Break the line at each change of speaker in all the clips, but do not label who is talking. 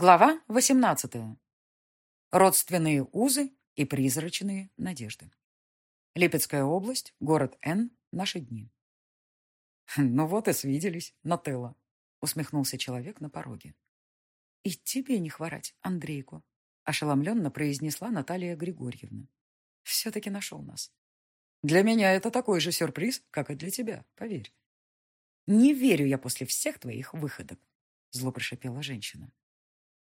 Глава 18. Родственные узы и призрачные надежды. Липецкая область, город Н. Наши дни. «Ну вот и свиделись, Нателла», — усмехнулся человек на пороге. «И тебе не хворать, Андрейку», — ошеломленно произнесла Наталья Григорьевна. «Все-таки нашел нас». «Для меня это такой же сюрприз, как и для тебя, поверь». «Не верю я после всех твоих выходок», — зло прошипела женщина.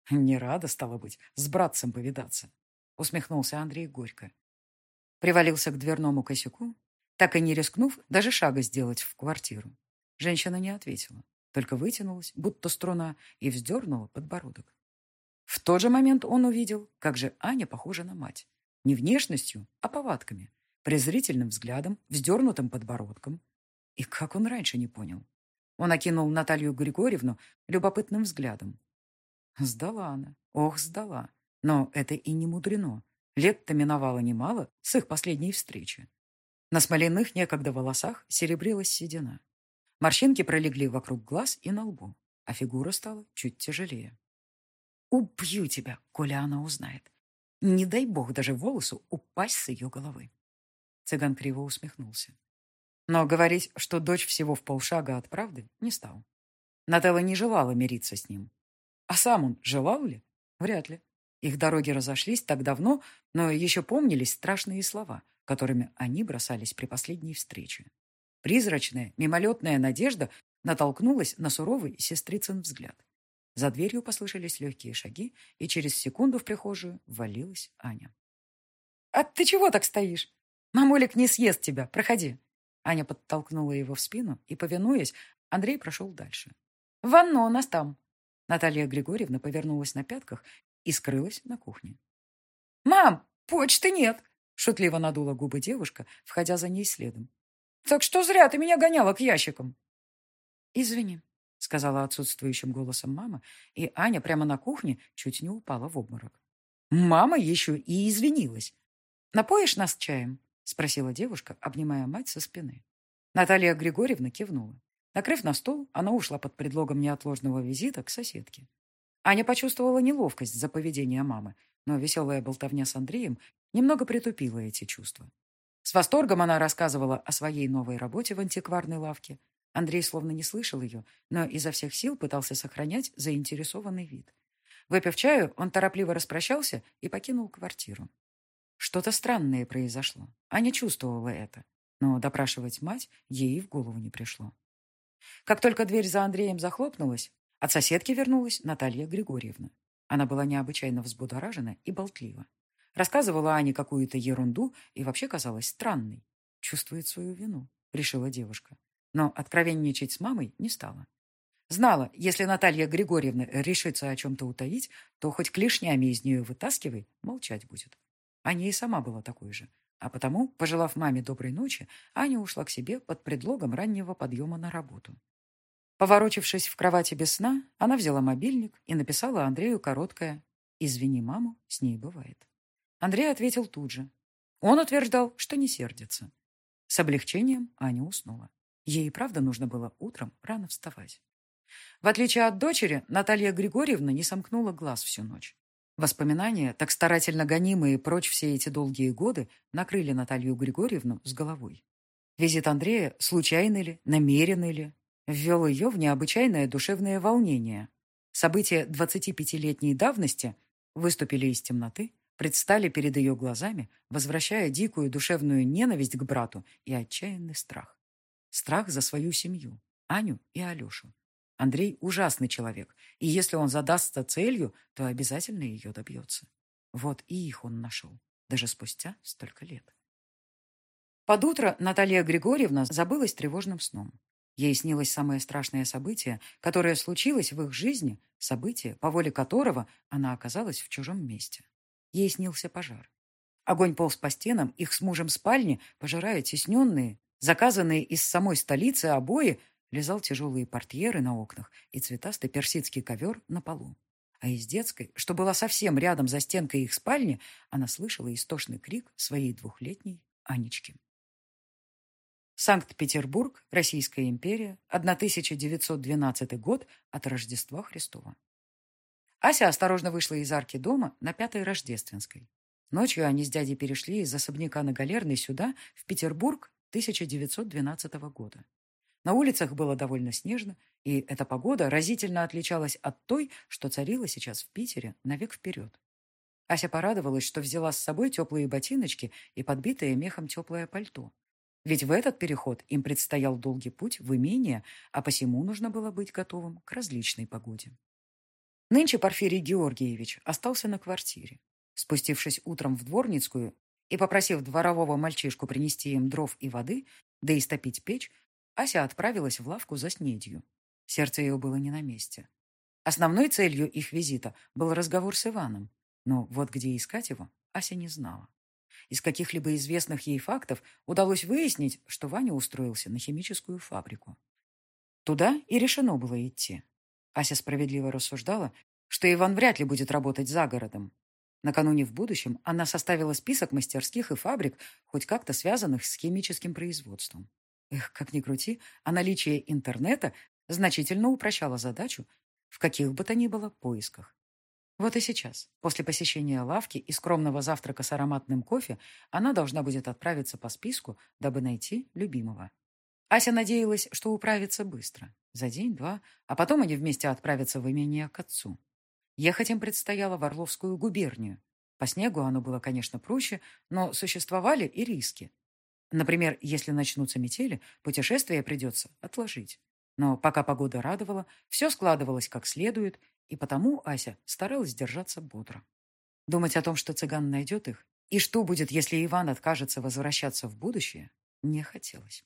«Не рада, стало быть, с братцем повидаться», — усмехнулся Андрей горько. Привалился к дверному косяку, так и не рискнув даже шага сделать в квартиру. Женщина не ответила, только вытянулась, будто струна, и вздернула подбородок. В тот же момент он увидел, как же Аня похожа на мать. Не внешностью, а повадками, презрительным взглядом, вздернутым подбородком. И как он раньше не понял. Он окинул Наталью Григорьевну любопытным взглядом, Сдала она. Ох, сдала. Но это и не мудрено. Лет-то миновало немало с их последней встречи. На смоляных некогда волосах серебрилась седина. Морщинки пролегли вокруг глаз и на лбу, а фигура стала чуть тяжелее. «Убью тебя, коля она узнает. Не дай бог даже волосу упасть с ее головы». Цыган криво усмехнулся. Но говорить, что дочь всего в полшага от правды, не стал. Нателла не желала мириться с ним. А сам он желал ли? Вряд ли. Их дороги разошлись так давно, но еще помнились страшные слова, которыми они бросались при последней встрече. Призрачная, мимолетная надежда натолкнулась на суровый сестрицын взгляд. За дверью послышались легкие шаги, и через секунду в прихожую ввалилась Аня. «А ты чего так стоишь? Мамулик не съест тебя, проходи!» Аня подтолкнула его в спину, и, повинуясь, Андрей прошел дальше. «Ванна у нас там!» Наталья Григорьевна повернулась на пятках и скрылась на кухне. «Мам, почты нет!» — шутливо надула губы девушка, входя за ней следом. «Так что зря ты меня гоняла к ящикам!» «Извини», — сказала отсутствующим голосом мама, и Аня прямо на кухне чуть не упала в обморок. Мама еще и извинилась. «Напоишь нас чаем?» — спросила девушка, обнимая мать со спины. Наталья Григорьевна кивнула. Накрыв на стол, она ушла под предлогом неотложного визита к соседке. Аня почувствовала неловкость за поведение мамы, но веселая болтовня с Андреем немного притупила эти чувства. С восторгом она рассказывала о своей новой работе в антикварной лавке. Андрей словно не слышал ее, но изо всех сил пытался сохранять заинтересованный вид. Выпив чаю, он торопливо распрощался и покинул квартиру. Что-то странное произошло. Аня чувствовала это, но допрашивать мать ей в голову не пришло. Как только дверь за Андреем захлопнулась, от соседки вернулась Наталья Григорьевна. Она была необычайно взбудоражена и болтлива. Рассказывала Ане какую-то ерунду и вообще казалась странной. Чувствует свою вину, решила девушка. Но откровенничать с мамой не стала. Знала, если Наталья Григорьевна решится о чем-то утаить, то хоть клешнями из нее вытаскивай, молчать будет. Аня и сама была такой же. А потому, пожелав маме доброй ночи, Аня ушла к себе под предлогом раннего подъема на работу. Поворочившись в кровати без сна, она взяла мобильник и написала Андрею короткое «Извини, маму, с ней бывает». Андрей ответил тут же. Он утверждал, что не сердится. С облегчением Аня уснула. Ей и правда нужно было утром рано вставать. В отличие от дочери, Наталья Григорьевна не сомкнула глаз всю ночь. Воспоминания, так старательно гонимые прочь все эти долгие годы, накрыли Наталью Григорьевну с головой. Визит Андрея, случайный ли, намеренный ли, ввел ее в необычайное душевное волнение. События 25-летней давности выступили из темноты, предстали перед ее глазами, возвращая дикую душевную ненависть к брату и отчаянный страх. Страх за свою семью, Аню и Алешу. Андрей ужасный человек, и если он задастся целью, то обязательно ее добьется. Вот и их он нашел, даже спустя столько лет. Под утро Наталья Григорьевна забылась тревожным сном. Ей снилось самое страшное событие, которое случилось в их жизни, событие, по воле которого она оказалась в чужом месте. Ей снился пожар. Огонь полз по стенам их с мужем спальни, пожирая тесненные, заказанные из самой столицы обои Лизал тяжелые портьеры на окнах и цветастый персидский ковер на полу. А из детской, что была совсем рядом за стенкой их спальни, она слышала истошный крик своей двухлетней Анечки. Санкт-Петербург, Российская империя, 1912 год от Рождества Христова. Ася осторожно вышла из арки дома на Пятой Рождественской. Ночью они с дядей перешли из особняка на Галерной сюда, в Петербург 1912 года. На улицах было довольно снежно, и эта погода разительно отличалась от той, что царила сейчас в Питере на век вперед. Ася порадовалась, что взяла с собой теплые ботиночки и подбитое мехом теплое пальто. Ведь в этот переход им предстоял долгий путь в имение, а посему нужно было быть готовым к различной погоде. Нынче Порфирий Георгиевич остался на квартире. Спустившись утром в Дворницкую и попросив дворового мальчишку принести им дров и воды, да и стопить печь, Ася отправилась в лавку за снедью. Сердце ее было не на месте. Основной целью их визита был разговор с Иваном, но вот где искать его, Ася не знала. Из каких-либо известных ей фактов удалось выяснить, что Ваня устроился на химическую фабрику. Туда и решено было идти. Ася справедливо рассуждала, что Иван вряд ли будет работать за городом. Накануне в будущем она составила список мастерских и фабрик, хоть как-то связанных с химическим производством. Эх, как ни крути, а наличие интернета значительно упрощало задачу в каких бы то ни было поисках. Вот и сейчас, после посещения лавки и скромного завтрака с ароматным кофе, она должна будет отправиться по списку, дабы найти любимого. Ася надеялась, что управится быстро, за день-два, а потом они вместе отправятся в имение к отцу. Ехать им предстояло в Орловскую губернию. По снегу оно было, конечно, проще, но существовали и риски. Например, если начнутся метели, путешествие придется отложить. Но пока погода радовала, все складывалось как следует, и потому Ася старалась держаться бодро. Думать о том, что цыган найдет их, и что будет, если Иван откажется возвращаться в будущее, не хотелось.